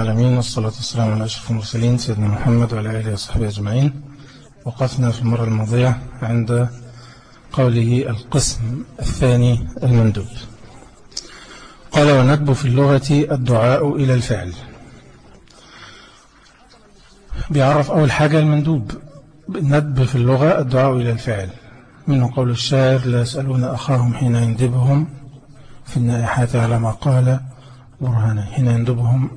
العالمين والصلاة والسلام على أشرف المرسلين سيدنا محمد وعلى آله وصحبه أجمعين. وقفنا في المرة الماضية عند قوله القسم الثاني المندوب. قال والندب في اللغة الدعاء إلى الفعل. بيعرف أول حاجة المندوب الندب في اللغة الدعاء إلى الفعل. منه قول الشاعر لا يسألون أخاهم حين يندبهم في النائحات على ما قال برهانا حين يندبهم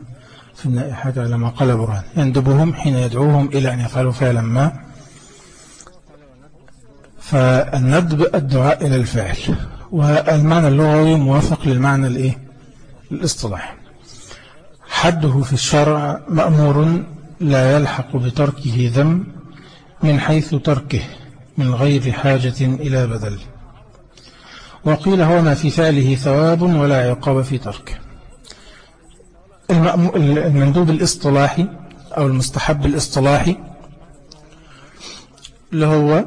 في النائحات على ما قال برهان يندبهم حين يدعوهم إلى أن يفعلوا فعلا ما. فالندب الدعاء إلى الفعل. والمعنى اللغوي موافق للمعنى الإيه؟ الاصطلاحي حده في الشرع مأمور لا يلحق بتركه ذم من حيث تركه من غير حاجة إلى بدل. وقيل هو ما في فعله ثواب ولا عقاب في تركه. المندوب الاصطلاحي أو المستحب الاصطلاحي اللي هو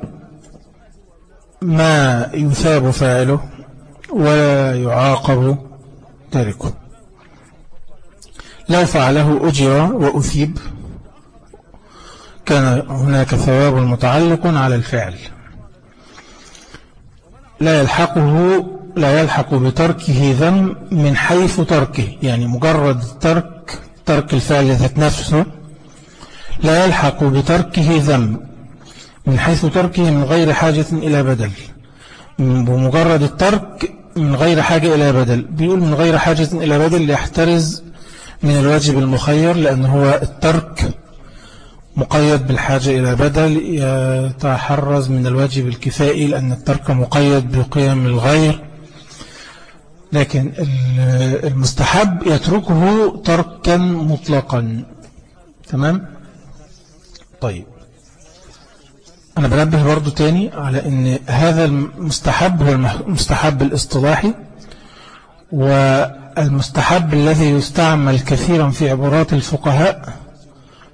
ما يثاب فاعله ولا يعاقب تاركه. لو فعله أجر وأثيب كان هناك ثواب متعلق على الفعل. لا يلحقه لا يلحق بتركه ذم من حيث تركه يعني مجرد ترك ترك الفعل ذات نفسه لا يلحق بتركه ذم من حيث تركه من غير حاجة إلى بدل. بمجرد الترك من غير حاجة إلى بدل. بيقول من غير حاجة إلى بدل يحترز من الواجب المخير لأن هو الترك مقيد بالحاجة إلى بدل يتحرز من الواجب الكفائي لأن الترك مقيد بقيم الغير. لكن المستحب يتركه تركا مطلقا. تمام؟ طيب. أنا بنبه برضو تاني على أن هذا المستحب هو المستحب الاصطلاحي والمستحب الذي يستعمل كثيرا في عبارات الفقهاء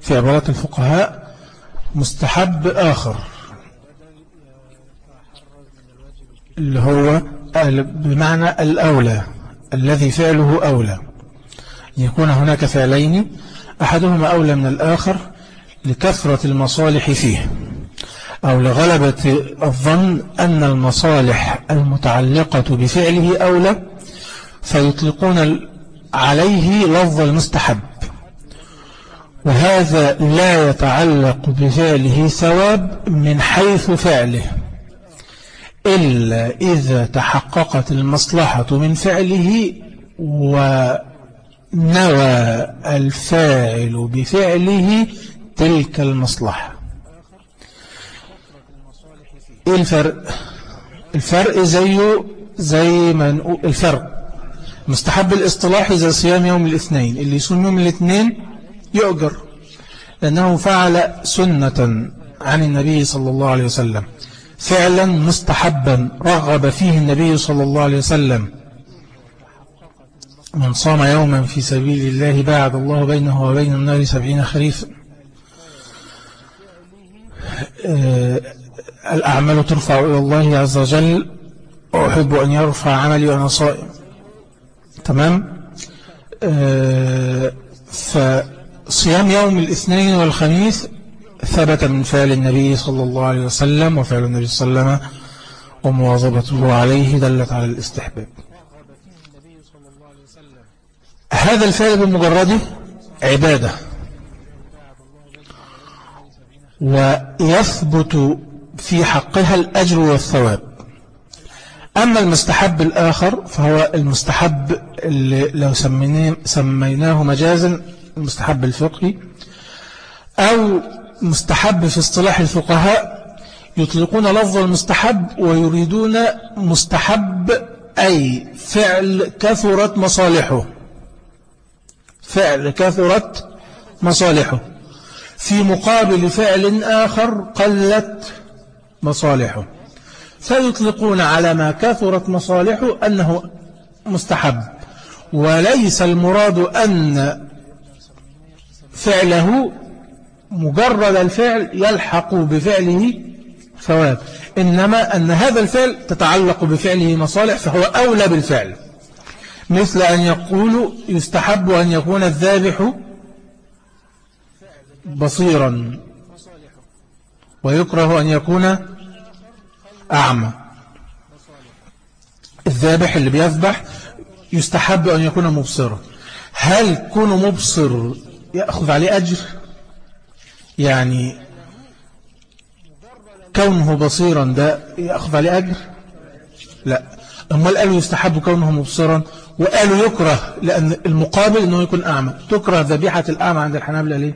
في عبارات الفقهاء مستحب آخر اللي هو بمعنى الأولى الذي فعله أولى. يكون هناك فعلين أحدهما أولى من الآخر لكثرة المصالح فيه أو لغلبة الظن أن المصالح المتعلقة بفعله أولى فيطلقون عليه لفظ المستحب. وهذا لا يتعلق بفعله ثواب من حيث فعله. إلا إذا تحققت المصلحة من فعله ونوى الفاعل بفعله تلك المصلحة. إيه الفرق الفرق زيه زي ما نقول الفرق مستحب الاصطلاحي زي صيام يوم الاثنين اللي يصوم يوم الاثنين يؤجر لأنه فعل سنة عن النبي صلى الله عليه وسلم. فعلا مستحبا رغب فيه النبي صلى الله عليه وسلم. من صام يوما في سبيل الله باعد الله بينه وبين النار سبعين خريفا. آه، الأعمال ترفع إلى الله عز وجل. وأحب أن يرفع عملي وأنا صائم. تمام؟ آه، فصيام يوم الاثنين والخميس ثبت من فعل النبي صلى الله عليه وسلم وفعل النبي صلى الله عليه وسلم ومواظبته عليه دلت على الاستحباب. هذا الفعل بمجرده عبادة. ويثبت في حقها الأجر والثواب. أما المستحب الآخر فهو المستحب اللي لو سميناه مجازا المستحب الفقهي أو مستحب في اصطلاح الفقهاء يطلقون لفظ المستحب ويريدون مستحب أي فعل كثرت مصالحه. فعل كثرت مصالحه. في مقابل فعل آخر قلت مصالحه. فيطلقون على ما كثرت مصالحه أنه مستحب. وليس المراد أن فعله مجرد الفعل يلحق بفعله ثواب. إنما أن هذا الفعل تتعلق بفعله مصالح فهو أولى بالفعل. مثل أن يقول يستحب أن يكون الذابح بصيرا. ويكره أن يكون أعمى. الذابح اللي بيذبح يستحب أن يكون مبصرا. هل كون مبصر يأخذ عليه أجر؟ يعني كونه بصيرا ده يأخذ عليه أجر؟ لا. أمال قالوا يستحب كونه مبصرا وقالوا يكره لأن المقابل أنه يكون أعمى. تكره ذبيحة الأعمى عند الحنابلة ليه؟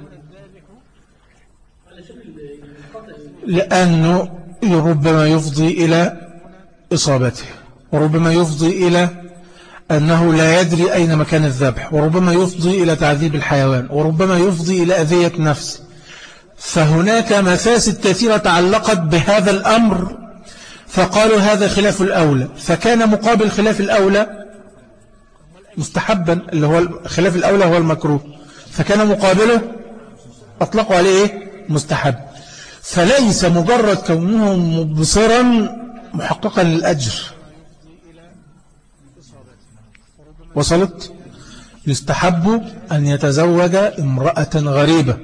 لأنه ربما يفضي إلى إصابته وربما يفضي إلى أنه لا يدري أين مكان الذبح وربما يفضي إلى تعذيب الحيوان وربما يفضي إلى أذية نفسه فهناك مفاسد كثيرة تعلقت بهذا الأمر. فقالوا هذا خلاف الأولى. فكان مقابل خلاف الأولى مستحبا اللي هو خلاف الأولى هو المكروه. فكان مقابله أطلقوا عليه إيه؟ مستحب. فليس مجرد كونه مبصرا محققا للأجر. وصلت؟ يستحب أن يتزوج امرأة غريبة.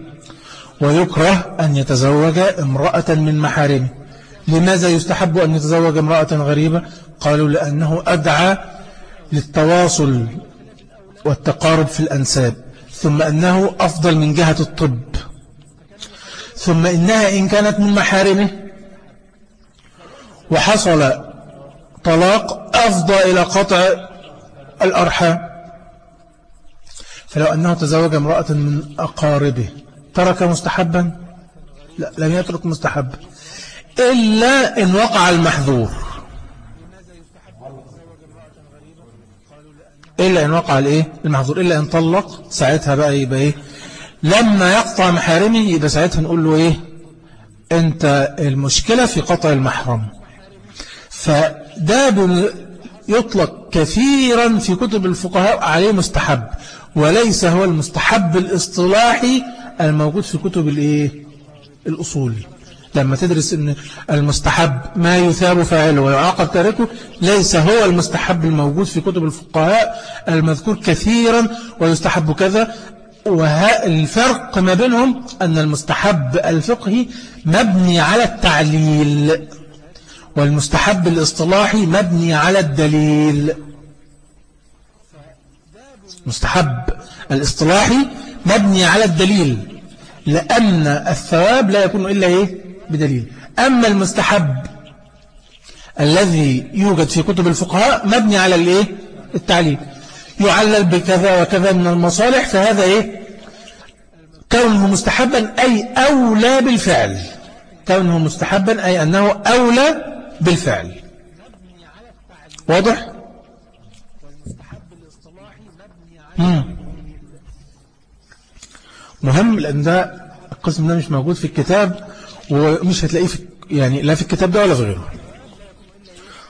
ويكره أن يتزوج امرأة من محارمه. لماذا يستحب أن يتزوج امرأة غريبة؟ قالوا لأنه أدعى للتواصل والتقارب في الأنساب ثم أنه أفضل من جهة الطب. ثم إنها إن كانت من محارمه وحصل طلاق أفضى إلى قطع الأرحام. فلو أنه تزوج امرأة من أقاربه ترك مستحبا؟ لا لم يترك مستحبا إلا إن وقع المحذور. إلا إن وقع الإيه؟ المحظور إلا إن طلق ساعتها بقى يبقى إيه؟ لما يقطع محارمه يبقى ساعتها نقول له إيه؟ أنت المشكلة في قطع المحرم. فده يطلق كثيرا في كتب الفقهاء عليه مستحب وليس هو المستحب الاصطلاحي الموجود في كتب الإيه؟ الأصول. لما تدرس إن المستحب ما يثاب فاعله ويعاقب تاركه ليس هو المستحب الموجود في كتب الفقهاء المذكور كثيرا ويستحب كذا. والفرق ما بينهم؟ أن المستحب الفقهي مبني على التعليل والمستحب الاصطلاحي مبني على الدليل. مستحب الاصطلاحي مبني على الدليل لأن الثواب لا يكون إلا إيه؟ بدليل. أما المستحب الذي يوجد في كتب الفقهاء مبني على الإيه؟ التعليل. يعلل بكذا وكذا من المصالح فهذا إيه؟ كونه مستحبا أي أولى بالفعل. كونه مستحبا أي أنه أولى بالفعل. واضح؟ مم. مهم لأن ده القسم ده مش موجود في الكتاب ومش هتلاقيه في يعني لا في الكتاب ده ولا في غيره.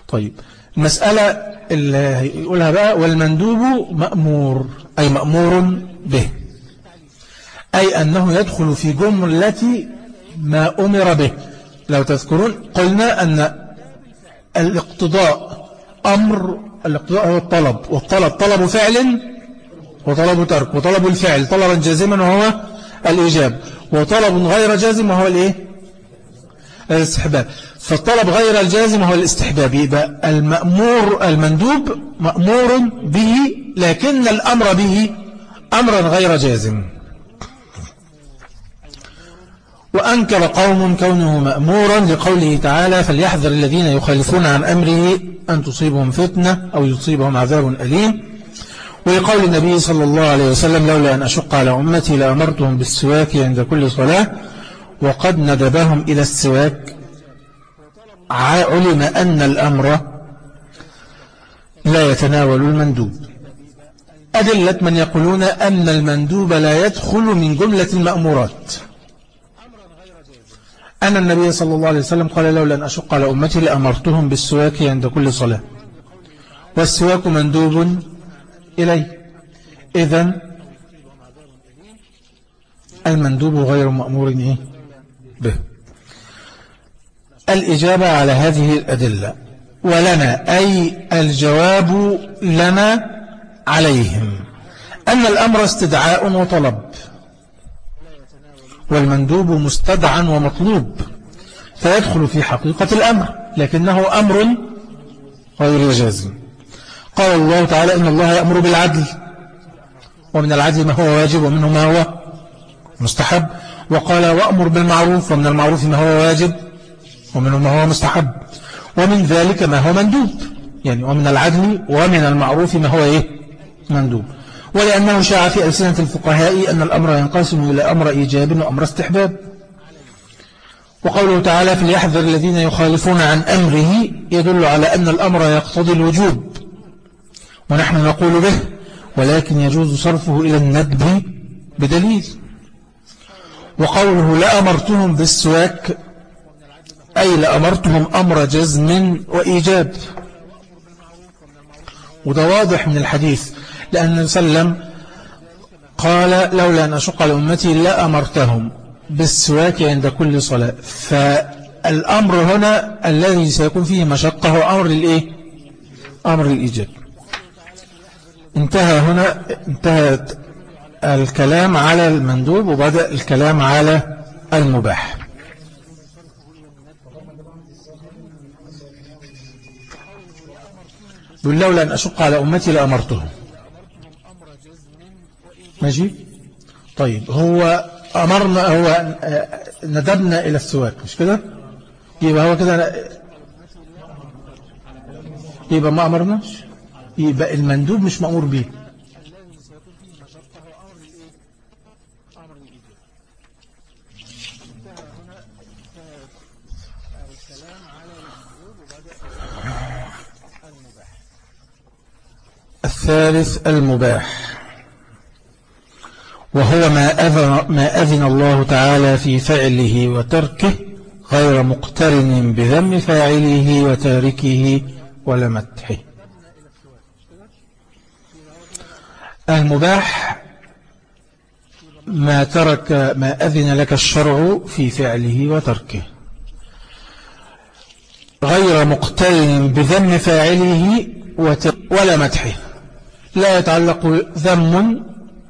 طيب المسألة اللي هيقولها بقى والمندوب مأمور أي مأمور به. أي أنه يدخل في جملة ما أمر به. لو تذكرون قلنا أن الاقتضاء أمر الاقتضاء هو الطلب والطلب طلب فعل وطلب ترك وطلب الفعل طلبا جازما وهو الإجابة وطلب غير جازم وهو الإيه؟ الاستحباب. فالطلب غير الجازم هو الاستحباب يبقى المأمور المندوب مأمور به لكن الأمر به أمرا غير جازم. وأنكر قوم كونه مأمورا لقوله تعالى فليحذر الذين يخالفون عن أمره أن تصيبهم فتنة أو يصيبهم عذاب أليم. ولقول النبي صلى الله عليه وسلم لولا أن أشق على أمتي لأمرتهم بالسواك عند كل صلاة وقد ندبهم إلى السواك. علم أن الأمر لا يتناول المندوب. أدلة من يقولون أن المندوب لا يدخل من جملة المأمورات. أن النبي صلى الله عليه وسلم قال لولا أن أشق على أمتي لأمرتهم بالسواك عند كل صلاة. والسواك مندوب. إليه. إذن المندوب غير مأمور إيه؟ به. الإجابة على هذه الأدلة. ولنا أي الجواب لنا عليهم. أن الأمر استدعاء وطلب. والمندوب مستدعى ومطلوب. فيدخل في حقيقة الأمر. لكنه أمر غير جازم. قال الله تعالى إن الله يأمر بالعدل ومن العدل ما هو واجب ومنه ما هو مستحب. وقال وأمر بالمعروف ومن المعروف ما هو واجب ومنه ما هو مستحب. ومن ذلك ما هو مندوب. يعني ومن العدل ومن المعروف ما هو إيه؟ مندوب. ولأنه شاع في ألسنة الفقهاء أن الأمر ينقسم إلى أمر إيجاب وأمر استحباب. وقوله تعالى فليحذر الذين يخالفون عن أمره يدل على أن الأمر يقتضي الوجوب. ونحن نقول به ولكن يجوز صرفه إلى الندب بدليل. وقوله لأمرتهم بالسواك أي لأمرتهم أمر جزم وإيجاب. وده واضح من الحديث لأن وسلم قال لولا أن أشق على أمتي لأمرتهم بالسواك عند كل صلاة. فالأمر هنا الذي سيكون فيه مشقة هو أمر الإيه؟ أمر الإيجاب. انتهى هنا انتهت الكلام على المندوب وبدأ الكلام على المباح. يقول لولا أن أشق على أمتي لأمرتهم. ماشي؟ طيب هو أمرنا هو ندبنا إلى السواك مش كده؟ يبقى هو كده يبقى ما أمرناش؟ يبقى المندوب مش مأمور به الثالث المباح. وهو ما أذن, ما أذن الله تعالى في فعله وتركه غير مقترن بذم فاعله وتاركه ولمتحه المباح ما ترك ما أذن لك الشرع في فعله وتركه. غير مقترن بذم فاعله ولا مدحه. لا يتعلق ذم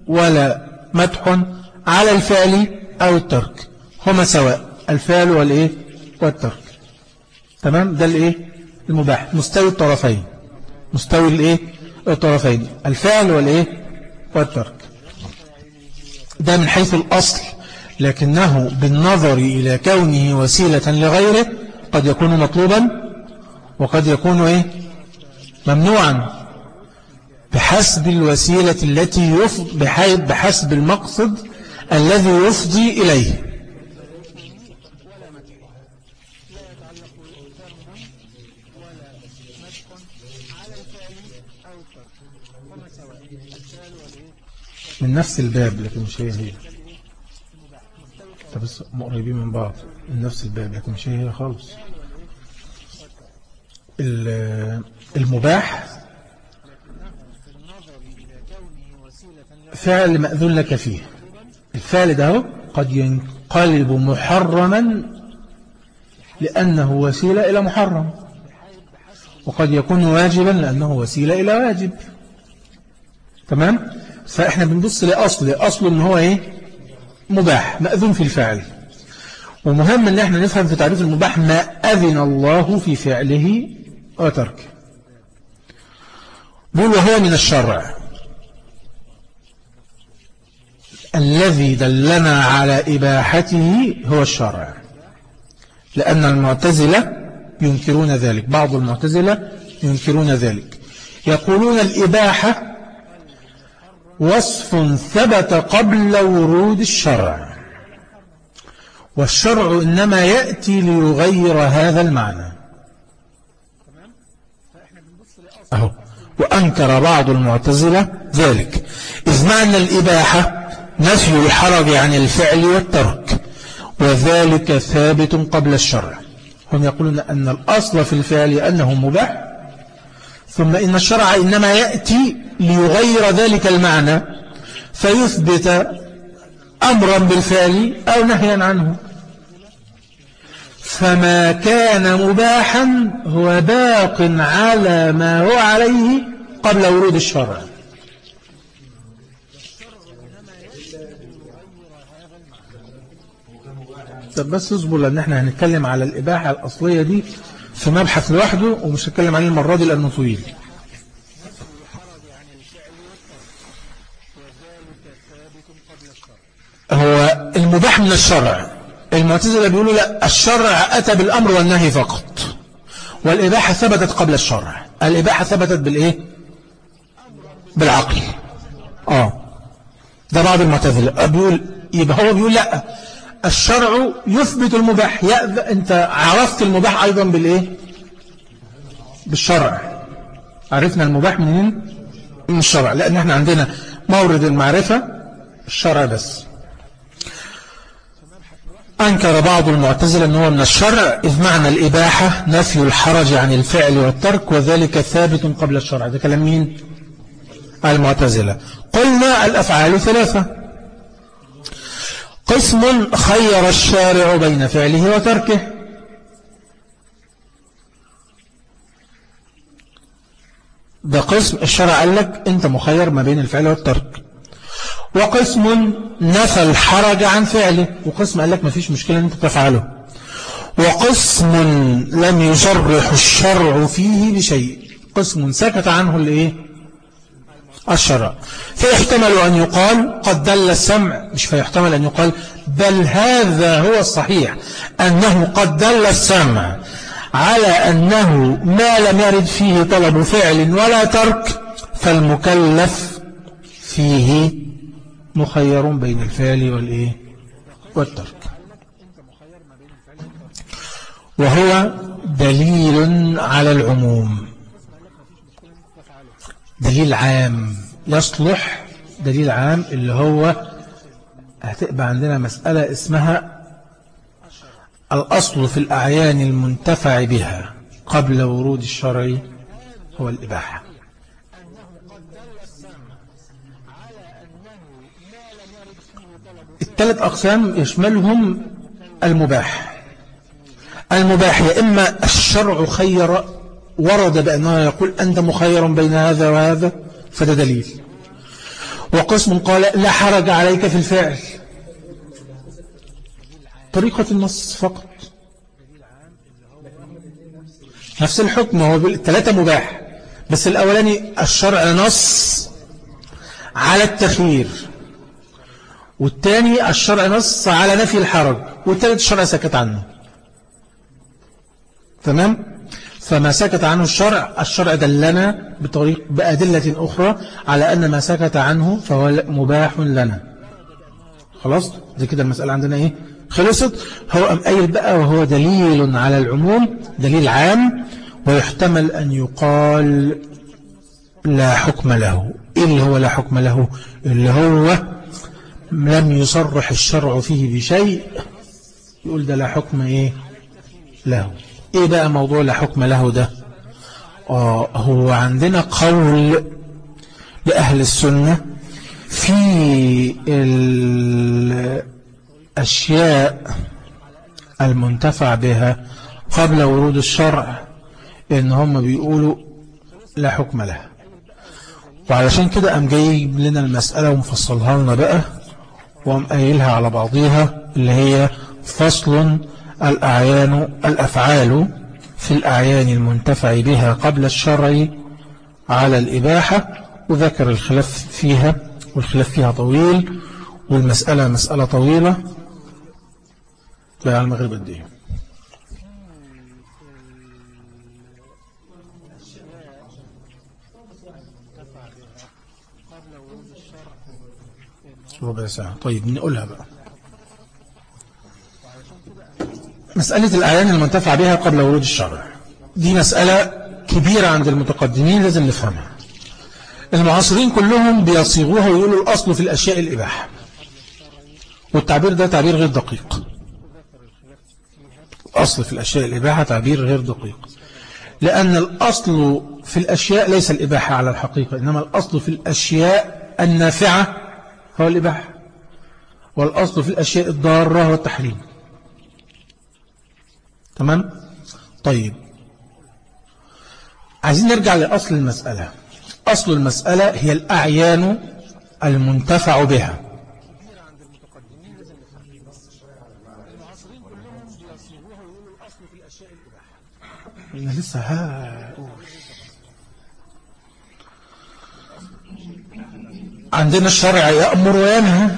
ولا مدح على الفعل أو الترك. هما سواء الفعل والإيه؟ والترك. تمام؟ ده الإيه؟ المباح. مستوي الطرفين. مستوي الإيه؟ الطرفين. الفعل والإيه؟ والترك. ده من حيث الأصل لكنه بالنظر إلى كونه وسيلة لغيره قد يكون مطلوبا وقد يكون إيه؟ ممنوعا. بحسب الوسيلة التي يفض بحسب المقصد الذي يفضي إليه. من نفس الباب لكن مش هي. هي بس مقربين من بعض. من نفس الباب لكن مش هي هي خالص المباح. فعل مأذون لك فيه. الفعل ده قد ينقلب محرما لأنه وسيلة إلى محرم. وقد يكون واجبا لأنه وسيلة إلى واجب. تمام؟ فإحنا بنبص لأصل أصل إن هو إيه؟ مباح مأذون في الفعل. ومهم إن إحنا نفهم في تعريف المباح ما أذن الله في فعله وتركه بقول وهو من الشرع. الذي دلنا على إباحته هو الشرع. لأن المعتزلة ينكرون ذلك. بعض المعتزلة ينكرون ذلك. يقولون الإباحة وصف ثبت قبل ورود الشرع. والشرع إنما يأتي ليغير هذا المعنى. أهو. وأنكر بعض المعتزلة ذلك. إذ معنى الإباحة نفي الحرج عن الفعل والترك وذلك ثابت قبل الشرع. هم يقولون أن الأصل في الفعل أنه مباح ثم إن الشرع إنما يأتي ليغير ذلك المعنى فيثبت أمرا بالفعل أو نهيا عنه. فما كان مباحا هو باق على ما هو عليه قبل ورود الشرع. طب بس اصبر لأن إحنا هنتكلم على الإباحة الأصلية دي. في مبحث لوحده ومش هنتكلم عليه المرة دي لأنه طويل. هو المباح من الشرع. المعتزلة بيقولوا لا الشرع أتى بالأمر والنهي فقط. والإباحة ثبتت قبل الشرع. الإباحة ثبتت بالإيه؟ بالعقل. آه. ده بعض المعتزلة بيقول يبقى هو بيقول لا. الشرع يثبت المباح. أنت عرفت المباح أيضا بالإيه؟ بالشرع. عرفنا المباح منين من الشرع. لأن إحنا عندنا مورد المعرفة الشرع بس. أنكر بعض المعتزلة أنه من الشرع إذ معنى الإباحة نفي الحرج عن الفعل والترك وذلك ثابت قبل الشرع. ده كلام مين؟ المعتزلة. قلنا الأفعال ثلاثة. قسم خير الشارع بين فعله وتركه. ده قسم الشرع قال لك انت مخير ما بين الفعل والترك. وقسم نفى الحرج عن فعله. وقسم قال لك ما فيش مشكلة إن أنت تفعله. وقسم لم يصرح الشرع فيه بشيء. قسم سكت عنه الايه الشرع فيحتمل أن يقال قد دل السمع مش فيحتمل أن يقال بل هذا هو الصحيح أنه قد دل السمع على أنه ما لم يرد فيه طلب فعل ولا ترك فالمكلف فيه مخير بين الفعل والإيه؟ والترك. وهو دليل على العموم. دليل عام. يصلح دليل عام اللي هو هتبقى عندنا مسألة اسمها الأصل في الأعيان المنتفع بها قبل ورود الشرع هو الإباحة. الثلاث أقسام يشملهم المباح. المباح يا إما الشرع خير ورد بأنه يقول أنت مخير بين هذا وهذا؟ فده دليل. وقسم قال لا حرج عليك في الفعل. طريقة النص فقط. نفس الحكم هو الثلاثة مباح. بس الأولاني الشرع نص على التخيير. والثاني الشرع نص على نفي الحرج. والثالث الشرع سكت عنه. تمام؟ فما سكت عنه الشرع الشرع دلنا بطريق بأدلة أخرى على أن ما سكت عنه فهو مباح لنا. خلاص؟ دي كده المسألة عندنا إيه؟ خلصت. هو أم أي بقى وهو دليل على العموم دليل عام ويحتمل أن يقال لا حكم له. إيه اللي هو لا حكم له؟ اللي هو لم يصرح الشرع فيه بشيء يقول ده لا حكم إيه؟ له. إيه بقى موضوع لا حكم له ده؟ آه هو عندنا قول لأهل السنة في الأشياء المنتفع بها قبل ورود الشرع إن هم بيقولوا لا حكم لها وعلشان كده أم جايب لنا المسألة ومفصلها لنا بقى وأم قايلها على بعضيها اللي هي فصل الأعيان الأفعال في الأعيان المنتفع بها قبل الشرع على الإباحة وذكر الخلاف فيها والخلاف فيها طويل والمسألة مسألة طويلة. لا على المغرب الدين. ربع ساعة. طيب نقولها بقى. مسألة الأعيان المنتفع بها قبل ورود الشرع. دي مسألة كبيرة عند المتقدمين لازم نفهمها. المعاصرين كلهم بيصيغوها ويقولوا الأصل في الأشياء الإباحة. والتعبير ده تعبير غير دقيق. الأصل في الأشياء الإباحة تعبير غير دقيق. لأن الأصل في الأشياء ليس الإباحة على الحقيقة إنما الأصل في الأشياء النافعة هو الإباحة. والأصل في الأشياء الضارة هو التحريم. تمام؟ طيب. عايزين نرجع لأصل المسألة. أصل المسألة هي الأعيان المنتفع بها. لسه ها عندنا الشرع يأمر وينهى.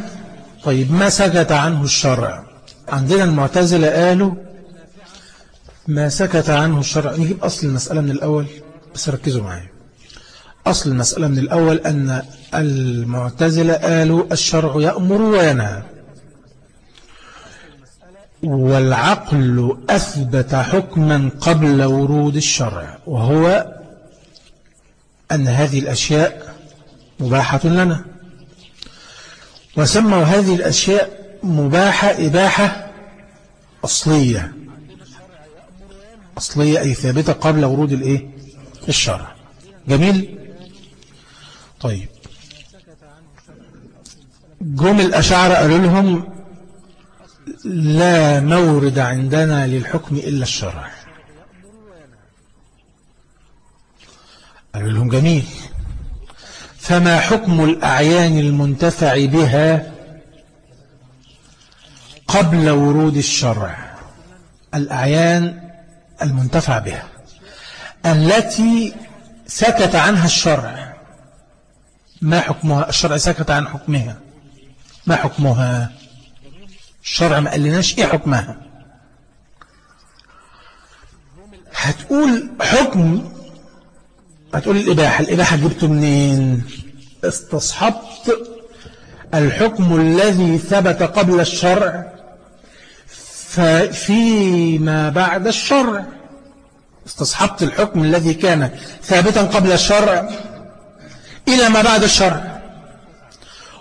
طيب ما سكت عنه الشرع؟ عندنا المعتزلة قالوا ما سكت عنه الشرع نجيب أصل المسألة من الأول بس ركزوا معي أصل المسألة من الأول أن المعتزلة قالوا الشرع يأمر وينهى. والعقل أثبت حكما قبل ورود الشرع وهو أن هذه الأشياء مباحة لنا. وسموا هذه الأشياء مباحة إباحة أصلية. أصلية أي ثابتة قبل ورود الإيه؟ الشرع. جميل؟ طيب. جم الأشعر قالوا لهم لا مورد عندنا للحكم إلا الشرع. قالوا لهم جميل. فما حكم الأعيان المنتفع بها قبل ورود الشرع؟ الأعيان المنتفع بها التي سكت عنها الشرع. ما حكمها؟ الشرع سكت عن حكمها. ما حكمها؟ الشرع ما قالناش إيه حكمها. هتقول حكم هتقول الإباحة. الإباحة جبته منين؟ استصحبت الحكم الذي ثبت قبل الشرع. فيما بعد الشرع. استصحبت الحكم الذي كان ثابتا قبل الشرع إلى ما بعد الشرع.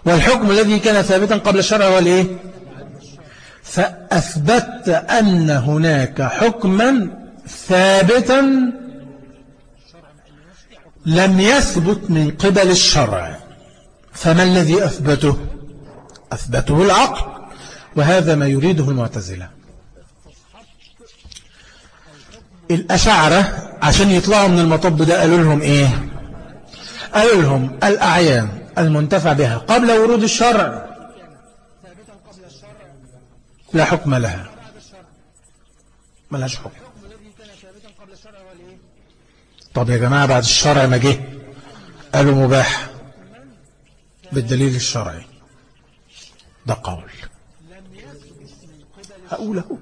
والحكم الذي كان ثابتا قبل الشرع هو الإيه؟ فأثبت أن هناك حكما ثابتا لم يثبت من قبل الشرع. فما الذي أثبته؟ أثبته العقل. وهذا ما يريده المعتزلة. الأشعرة عشان يطلعوا من المطب ده قالوا لهم إيه؟ قالوا لهم الأعيان المنتفع بها قبل ورود الشرع. لا حكم لها. ما لهاش حكم. طب يا جماعة بعد الشرع ما جه قالوا مباح بالدليل الشرعي. ده قول. هقوله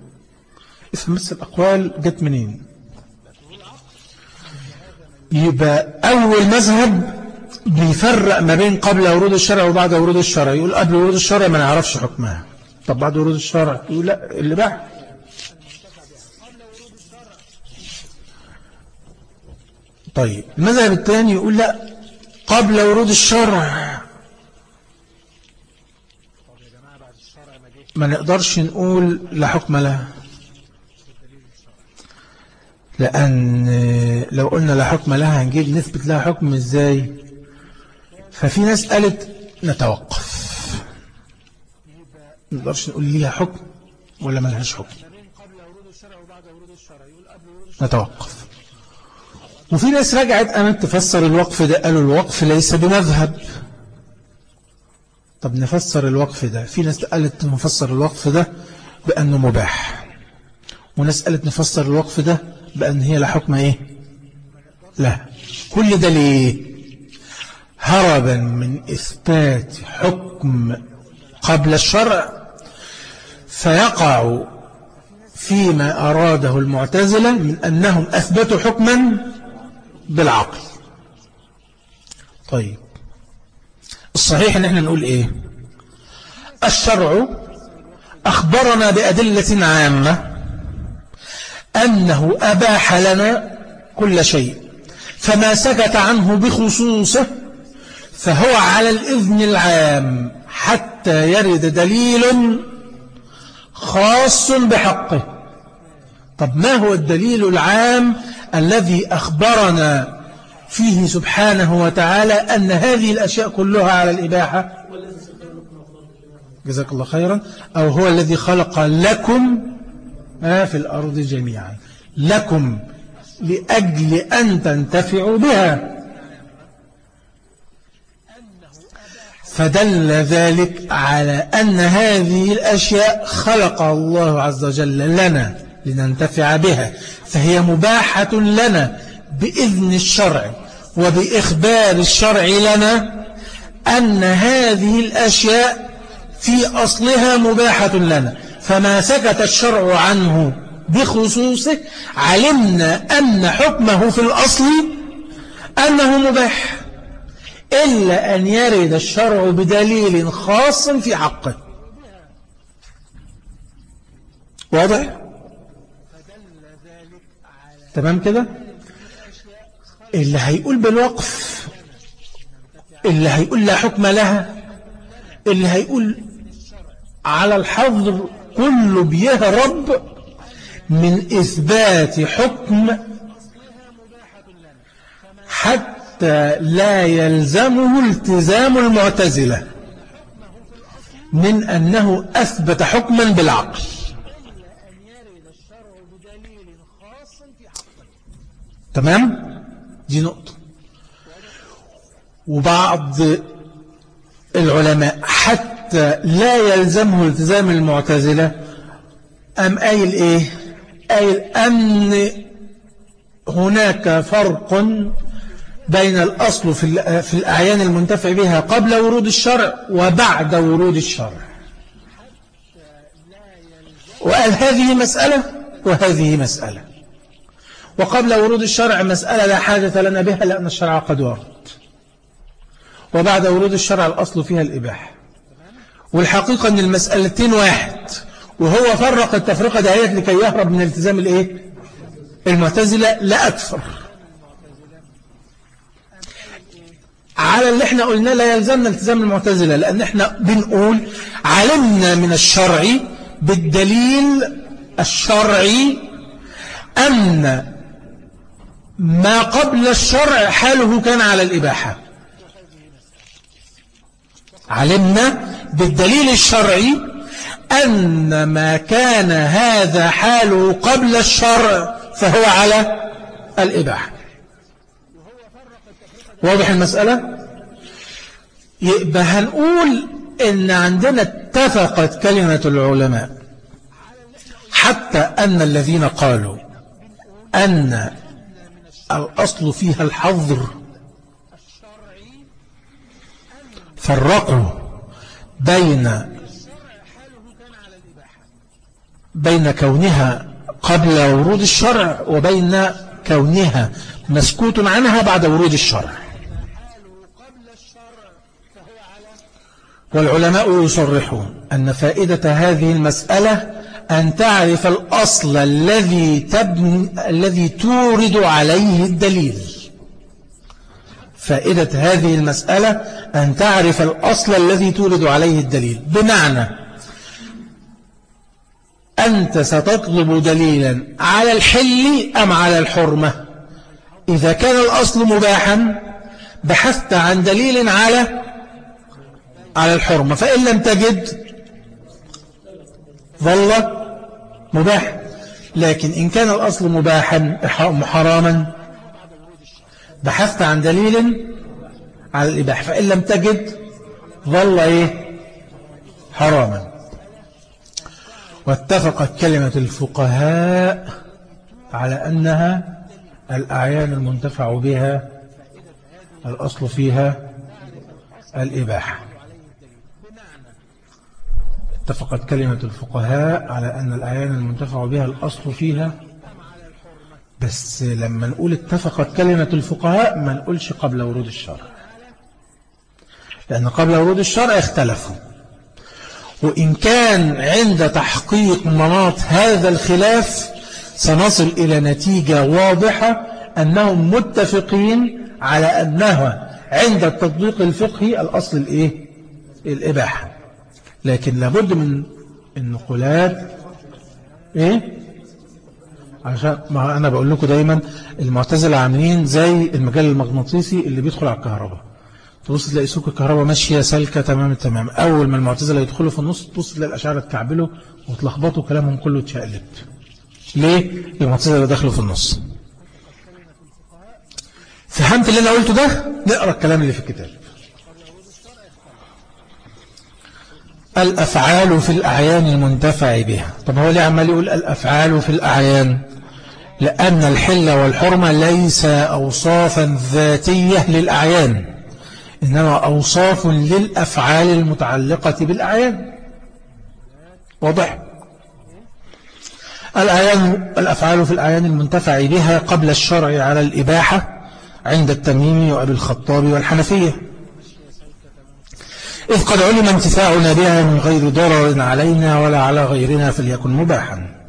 اسم مثل الأقوال جت منين؟ يبقى أول مذهب بيفرق ما بين قبل ورود الشرع وبعد ورود الشرع. يقول قبل ورود الشرع ما نعرفش حكمها. طب بعد ورود الشرع؟ يقول لا اللي بعد. طيب المذهب الثاني يقول لا قبل ورود الشرع. ما نقدرش نقول لا حكم لها. لأن لو قلنا لا حكم لها هنجيب نثبت لها حكم إزاي؟ ففي ناس قالت نتوقف. نقدرش نقول ليها حكم ولا ما لهاش حكم. نتوقف. وفي ناس رجعت قامت تفسر الوقف ده قالوا الوقف ليس بمذهب. طب نفسر الوقف ده في ناس قالت نفسر الوقف ده بأنه مباح. وناس قالت نفسر الوقف ده بأن هي لا حكم إيه؟ لا كل ده ليه هربا من إثبات حكم قبل الشرع فيقع فيما أراده المعتزلة من أنهم أثبتوا حكما بالعقل. طيب. الصحيح إن إحنا نقول إيه؟ الشرع أخبرنا بأدلة عامة أنه أباح لنا كل شيء. فما سكت عنه بخصوصه فهو على الإذن العام حتى يرد دليل خاص بحقه. طب ما هو الدليل العام الذي أخبرنا فيه سبحانه وتعالى أن هذه الأشياء كلها على الإباحة؟ جزاك الله خيرا. أو هو الذي خلق لكم ما في الأرض جميعا. لكم لأجل أن تنتفعوا بها. فدل ذلك على أن هذه الأشياء خلق الله عز وجل لنا لننتفع بها. فهي مباحة لنا بإذن الشرع وبإخبار الشرع لنا أن هذه الأشياء في أصلها مباحة لنا. فما سكت الشرع عنه بخصوصه علمنا أن حكمه في الأصل أنه مباح إلا أن يرد الشرع بدليل خاص في حقه واضح؟ تمام كده؟ اللي هيقول بالوقف اللي هيقول لا حكم لها اللي هيقول على الحظر كله بيهرب من إثبات حكم حتى لا يلزمه التزام المعتزلة من أنه أثبت حكما بالعقل. تمام؟ دي نقطة. وبعض العلماء حتى لا يلزمه التزام المعتزلة. أم قايل إيه؟ قايل أن هناك فرق بين الأصل في الأعيان المنتفع بها قبل ورود الشرع وبعد ورود الشرع. وقال هذه مسألة وهذه مسألة. وقبل ورود الشرع مسألة لا حاجة لنا بها لأن الشرع قد ورد. وبعد ورود الشرع الأصل فيها الإباحة. والحقيقة أن المسألتين واحد وهو فرق التفرقة دهيت لكي يهرب من التزام الإيه؟ المعتزلة لا أكثر على اللي إحنا قلنا لا يلزمنا التزام المعتزلة لأن إحنا بنقول علمنا من الشرع بالدليل الشرعي أن ما قبل الشرع حاله كان على الإباحة علمنا بالدليل الشرعي أن ما كان هذا حاله قبل الشرع فهو على الإباحة. واضح المسألة؟ يبقى هنقول إن عندنا اتفقت كلمة العلماء حتى أن الذين قالوا أن الأصل فيها الحظر فرقوا بين بين كونها قبل ورود الشرع وبين كونها مسكوت عنها بعد ورود الشرع. والعلماء يصرحون أن فائدة هذه المسألة أن تعرف الأصل الذي تبني الذي تورد عليه الدليل. فائدة هذه المسألة أن تعرف الأصل الذي تورد عليه الدليل. بمعنى أنت ستطلب دليلا على الحل أم على الحرمة؟ إذا كان الأصل مباحا بحثت عن دليل على على الحرمة. فإن لم تجد ظل مباح. لكن إن كان الأصل مباحا حراما بحثت عن دليل على الإباحة. فإن لم تجد ظل إيه؟ حراما. واتفقت كلمة الفقهاء على أنها الأعيان المنتفع بها الأصل فيها الإباحة. اتفقت كلمة الفقهاء على أن الأعيان المنتفع بها الأصل فيها بس لما نقول اتفقت كلمة الفقهاء ما نقولش قبل ورود الشرع لأن قبل ورود الشرع اختلفوا وإن كان عند تحقيق مناط هذا الخلاف سنصل إلى نتيجة واضحة أنهم متفقين على أنها عند التطبيق الفقهي الأصل الإيه؟ الإباحة لكن لابد من النقولات إيه؟ عشان ما أنا بقول لكم دايما المعتزلة عاملين زي المجال المغناطيسي اللي بيدخل على الكهرباء. تبص تلاقي سوق الكهرباء ماشية سالكة تمام التمام أول ما المعتزلة يدخلوا في النص تبص تلاقي الأشعار تكعبلوا وتلخبطوا كلامهم كله اتشقلب. ليه؟ المعتزلة دخلوا في النص. فهمت اللي أنا قلته ده؟ نقرأ الكلام اللي في الكتاب. الأفعال في الأعيان المنتفع بها. طب هو ليه عمال يقول الأفعال في الأعيان؟ لأن الحل والحرمة ليس أوصافا ذاتية للأعيان إنما أوصاف للأفعال المتعلقة بالأعيان. واضح؟ الأعيان الأفعال في الأعيان المنتفع بها قبل الشرع على الإباحة عند التميم وأبي الخطاب والحنفية. إذ قد علم انتفاعنا بها من غير ضرر علينا ولا على غيرنا فليكن مباحا.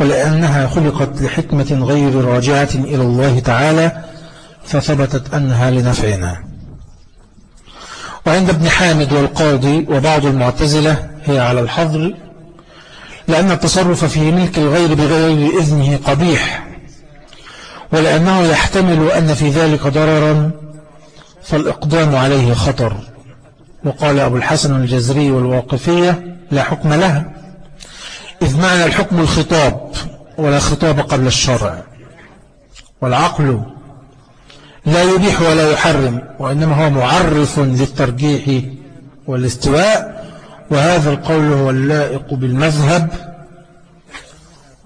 ولأنها خلقت لحكمة غير راجعة إلى الله تعالى فثبتت أنها لنفعنا. وعند ابن حامد والقاضي وبعض المعتزلة هي على الحظر لأن التصرف في ملك الغير بغير إذنه قبيح ولأنه يحتمل أن في ذلك ضررا فالإقدام عليه خطر. وقال أبو الحسن الجزري والواقفية لا حكم لها. إذ معنى الحكم الخطاب ولا خطاب قبل الشرع. والعقل لا يبيح ولا يحرم وإنما هو معرف للترجيح والاستواء وهذا القول هو اللائق بالمذهب.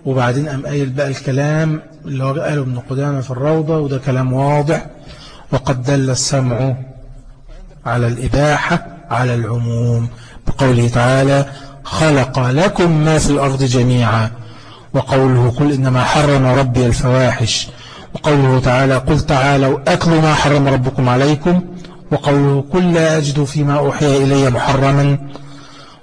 وبعدين أم قايل بقى الكلام اللي هو قاله ابن قدامة في الروضة وده كلام واضح. وقد دل السمع على الإباحة على العموم. بقوله تعالى خلق لكم ما في الأرض جميعا. وقوله قل إنما حرم ربي الفواحش. وقوله تعالى قل تعالوا أكلوا ما حرم ربكم عليكم. وقوله قل لا أجد فيما أوحي إلي محرما.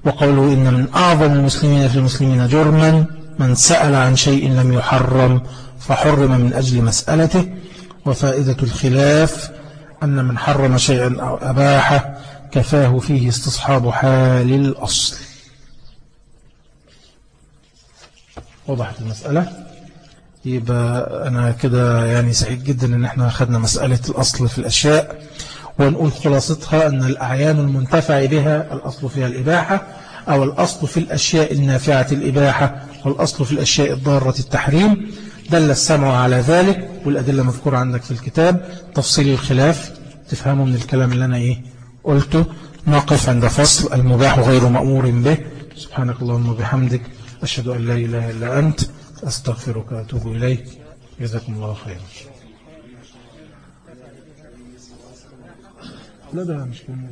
وقوله إن من أعظم المسلمين في المسلمين جرما من سأل عن شيء لم يحرم فحرم من أجل مسألته. وفائدة الخلاف أن من حرم شيئا أباحه كفاه فيه استصحاب حال الأصل. وضحت المسألة. يبقى أنا كده يعني سعيد جدا أن إحنا أخذنا مسألة الأصل في الأشياء ونقول خلاصتها أن الأعيان المنتفع بها الأصل فيها الإباحة أو الأصل في الأشياء النافعة الإباحة والأصل في الأشياء الضارة التحريم. دل السمع على ذلك والأدلة مذكورة عندك في الكتاب. تفصيل الخلاف تفهموا من الكلام اللي أنا إيه قلته. نقف عند فصل المباح غير مأمور به. سبحانك اللهم وبحمدك. أشهد أن لا إله إلا أنت أستغفرك وأتوب إليك. جزاكم الله خيرا. لا ده مش كلمة.